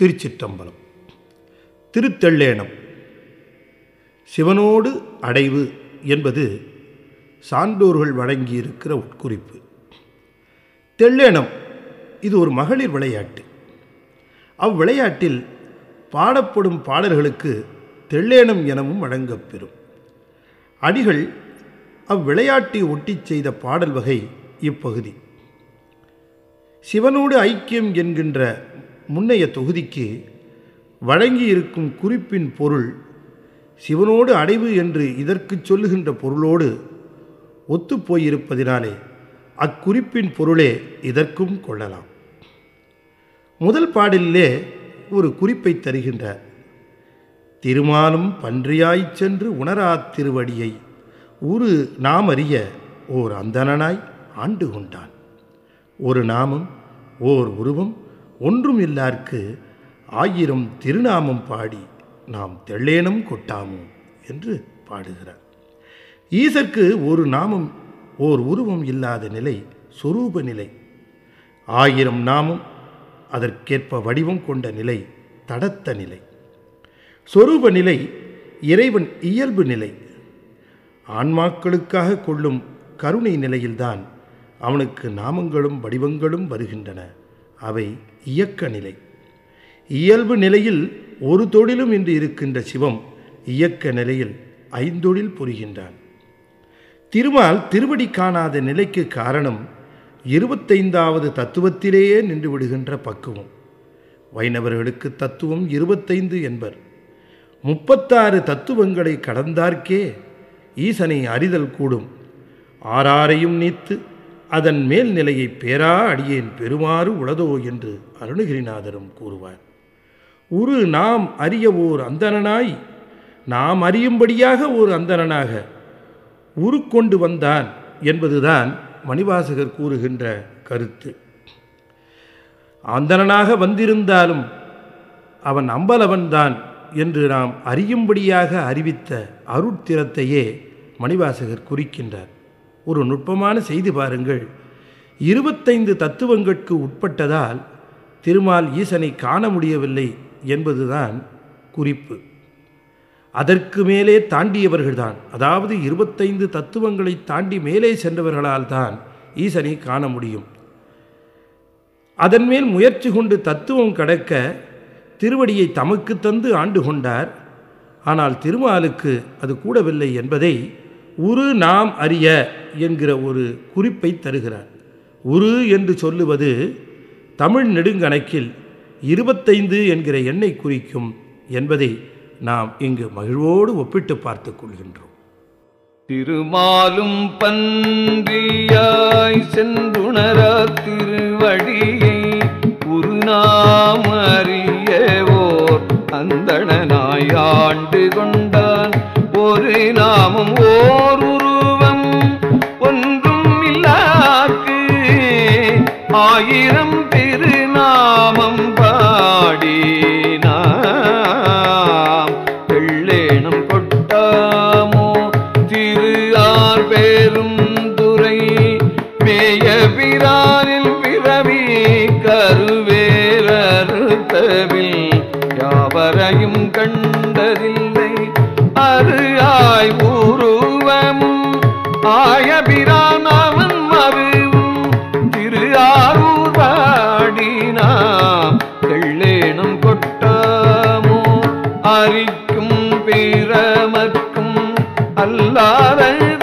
திருச்சிற்றம்பலம். திருத்தெள்ளேனம் சிவனோடு அடைவு என்பது சான்றோர்கள் வழங்கியிருக்கிற உட்குறிப்பு. தெள்ளேனம் இது ஒரு மகளிர் விளையாட்டு. அவ்விளையாட்டில் பாடப்படும் பாடல்களுக்கு தெள்ளேனம் எனவும் வழங்கப்பெறும். அடிகள் அவ்விளையாட்டை ஒட்டிச் செய்த பாடல் வகை இப்பகுதி. சிவனோடு ஐக்கியம் என்கின்ற முன்னைய தொகுதிக்கு வழங்கியிருக்கும் குறிப்பின் பொருள் சிவனோடு அடைவு என்று இதற்கு சொல்லுகின்ற பொருளோடு ஒத்துப்போயிருப்பதினாலே அக்குறிப்பின் பொருளே இதற்கும் கொள்ளலாம். முதல் பாடலிலே ஒரு குறிப்பை தருகின்றார். திருமாலும் பன்றியாய்ச் சென்று உணரா திருவடியை ஒரு நாம் அறிய ஓர் அந்தணனாய் ஆண்டு கொண்டான். ஒரு நாமம் ஓர் உருவம் ஒன்றும் இல்லார்க்கு ஆயிரம் திருநாமம் பாடி நாம் தெள்ளேனம் கொட்டாமும் என்று பாடுகிறார். ஈசற்கு ஒரு நாமம் ஓர் உருவம் இல்லாத நிலை சொரூப நிலை. ஆயிரம் நாமம் அதற்கேற்ப வடிவம் கொண்ட நிலை தடத்த நிலை. சொரூப நிலை இறைவன் இயல்பு நிலை. ஆன்மாக்களுக்காக கொள்ளும் கருணை நிலையில்தான் அவனுக்கு நாமங்களும் வடிவங்களும் வருகின்றன. அவை இயக்க நிலை. இயல்பு நிலையில் ஒரு தொழிலும் இன்று இருக்கின்ற சிவம் இயக்க நிலையில் ஐந்தொழில் புரிகின்றான். திருமால் திருவடி காணாத நிலைக்கு காரணம் இருபத்தைந்தாவது தத்துவத்திலேயே நின்று விடுகின்ற பக்குவம். வைணவர்களுக்கு தத்துவம் இருபத்தைந்து என்பர். முப்பத்தாறு தத்துவங்களை கடந்தார்க்கே ஈசனை அறிதல் கூடும். ஆறாரையும் நீத்து அதன் மேல் நிலையை பேரா அடியேன் பெறுமாறு உளதோ என்று அருணகிரிநாதரும் கூறுவார். உரு நாம் அறிய ஓர் அந்தணனாய் நாம் அறியும்படியாக ஓர் அந்தணனாக உருக்கொண்டு வந்தான் என்பதுதான் மணிவாசகர் கூறுகின்ற கருத்து. அந்தணனாக வந்திருந்தாலும் அவன் அம்பலவன்தான் என்று நாம் அறியும்படியாக அறிவித்த அருட்திறத்தையே மணிவாசகர் குறிக்கின்றார். ஒரு நுட்பமான செய்தி பாருங்கள். இருபத்தைந்து தத்துவங்களுக்கு உட்பட்டதால் திருமால் ஈசனை காண முடியவில்லை என்பதுதான் குறிப்பு. அதற்கு மேலே தாண்டியவர்கள்தான். அதாவது இருபத்தைந்து தத்துவங்களை தாண்டி மேலே சென்றவர்களால் தான் ஈசனை காண முடியும். அதன் மேல் முயற்சி கொண்டு தத்துவம் கடக்க திருவடியை தமக்கு தந்து ஆண்டு கொண்டார். ஆனால் திருமாலுக்கு அது கூடவில்லை என்பதை உரு நாம் அறிய என்கிற ஒரு குறிப்பை தருகிறார். உரு என்று சொல்லுவது தமிழ் நெடுங்கணக்கில் இருபத்தைந்து என்கிற எண்ணை குறிக்கும் என்பதை நாம் இங்கு மகிழ்வோடு ஒப்பிட்டு பார்த்துக் கொள்கின்றோம். திருமாலும் பன்றியாய் திருவழியை திருவடியை நாம் அறியவோர் அந்தணனாய் ஆண்டு கொண்ட ஒரு நாமம் ஓர் உருவம் ஒன்றும் இல்லாக்கு ஆயிரம் திருநாமம் பாடினாம். வெள்ளேனம் கொட்டாமோ திரு ஆர் பேரும் துறை மேய பிரானில் பிறவி யாவரையும் கண் Bên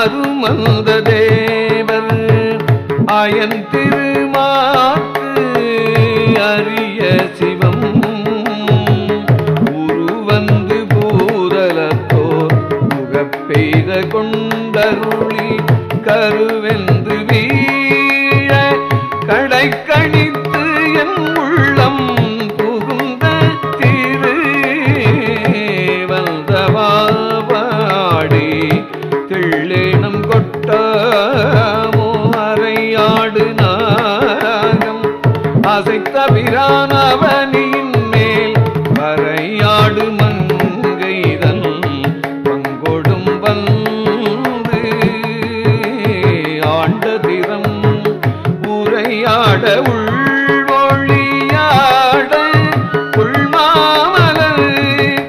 அருமந்த தேவர். அயன் திரு உள்வாட உள்வொழியாட உள்மாமலர்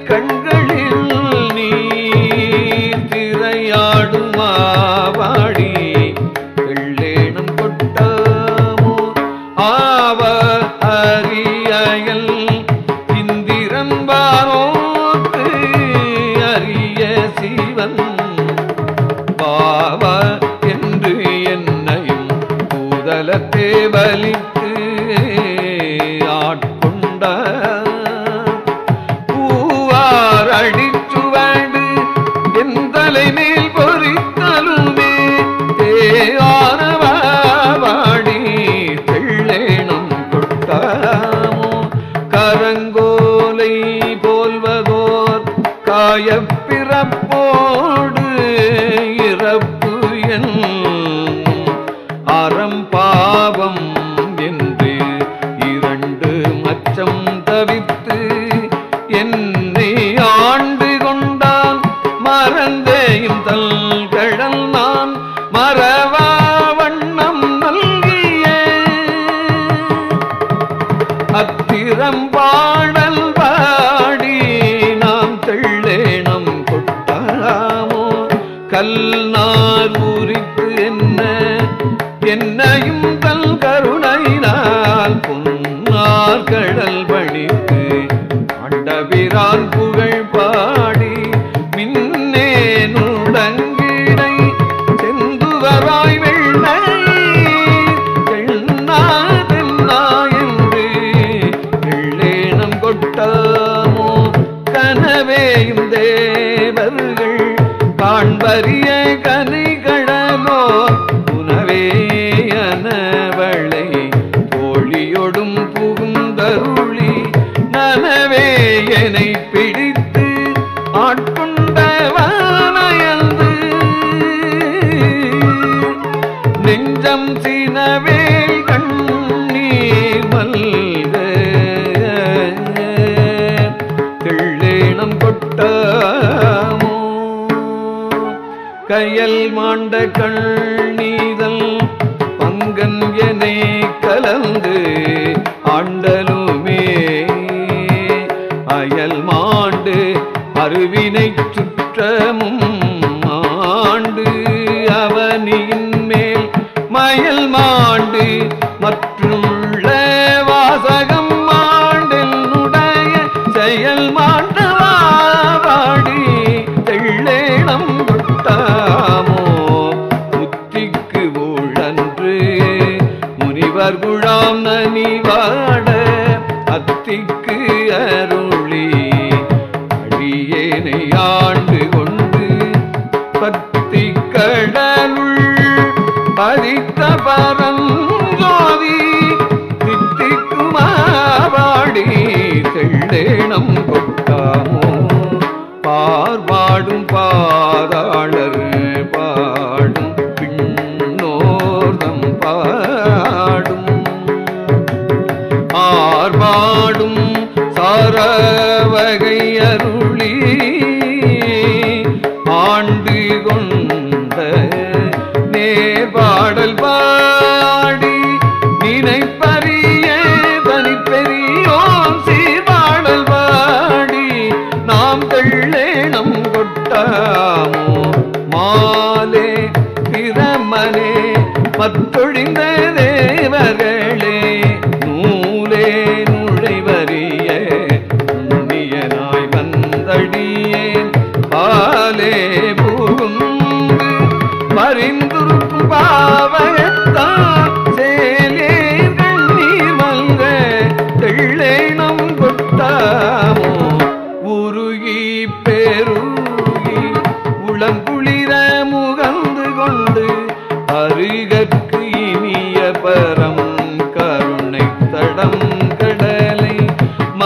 கண்களில் நீர் திரையாடும் மாவாடி வெள்ளேனம் கொட்டாமோ ஆவ அரியல் இந்திரன் ಸರ್ವ நினவேல் கண்ணீர் மல்க. கிள்ளேனம் கொட்டமோ. கையல் மாண்ட கண்ணீதல் பங்கன் எனை கலந்து ஆண்டலுமே. அயல் மாண்டு அருவினை சுற்றமும் மற்றும்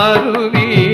அருவி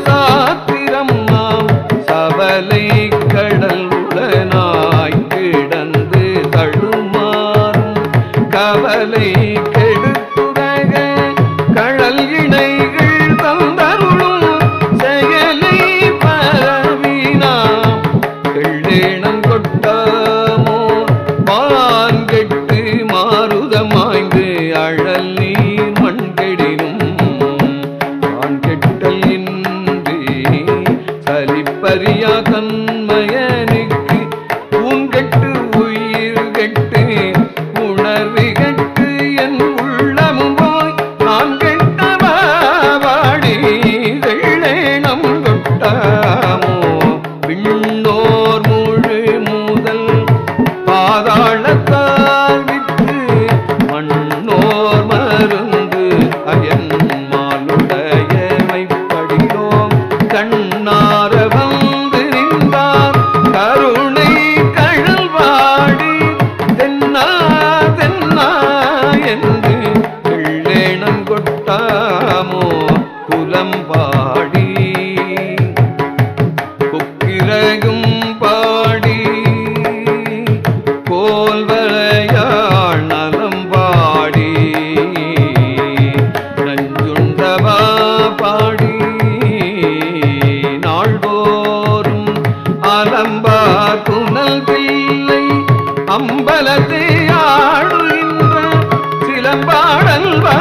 சாத்திரம் நாம் சபலை கடல் உடனாய் கிடந்து தழுமாறும் கவலை கெடுத்துதக கடல் இணைகள் தந்தருளும் செயலை பரவினாம். கிள்ளேணம் கொட்டாமோ பான் கெட்டு மாறுதமாய்ந்து அழல் நீ பாடல்வா?